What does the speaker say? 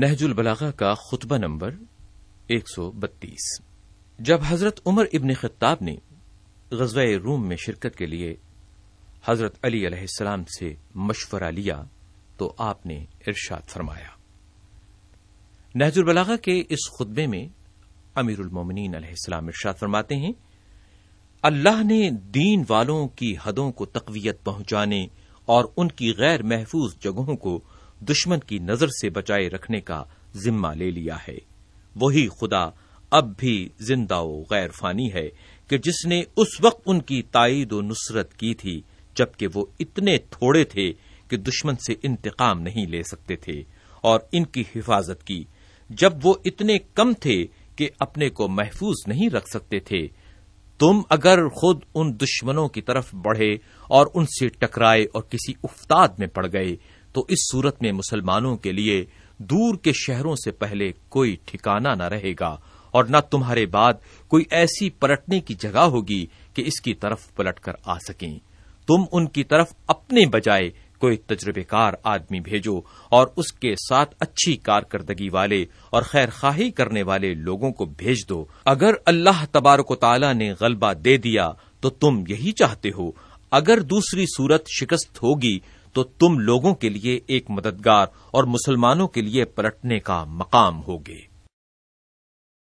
نہج البلاغہ کا خطبہ نمبر ایک سو بتیس۔ جب حضرت عمر ابن خطاب نے غزوہ روم میں شرکت کے لیے حضرت علی علیہ السلام سے مشورہ لیا تو آپ نے ارشاد فرمایا۔ نہج البلاغہ کے اس خطبے میں امیر المومنین علیہ السلام ارشاد فرماتے ہیں، اللہ نے دین والوں کی حدوں کو تقویت پہنچانے اور ان کی غیر محفوظ جگہوں کو دشمن کی نظر سے بچائے رکھنے کا ذمہ لے لیا ہے۔ وہی خدا اب بھی زندہ و غیر فانی ہے کہ جس نے اس وقت ان کی تائید و نصرت کی تھی، جبکہ وہ اتنے تھوڑے تھے کہ دشمن سے انتقام نہیں لے سکتے تھے اور ان کی حفاظت کی۔ جب وہ اتنے کم تھے کہ اپنے کو محفوظ نہیں رکھ سکتے تھے، تم اگر خود ان دشمنوں کی طرف بڑھے اور ان سے ٹکرائے اور کسی افتاد میں پڑ گئے تو اس صورت میں مسلمانوں کے لیے دور کے شہروں سے پہلے کوئی ٹھکانہ نہ رہے گا اور نہ تمہارے بعد کوئی ایسی پلٹنے کی جگہ ہوگی کہ اس کی طرف پلٹ کر آ سکیں۔ تم ان کی طرف اپنے بجائے کوئی تجربے کار آدمی بھیجو اور اس کے ساتھ اچھی کارکردگی والے اور خیر خواہی کرنے والے لوگوں کو بھیج دو۔ اگر اللہ تبارک و تعالی نے غلبہ دے دیا تو تم یہی چاہتے ہو۔ اگر دوسری صورت شکست ہوگی تو تم لوگوں کے لیے ایک مددگار اور مسلمانوں کے لیے پلٹنے کا مقام ہوگے۔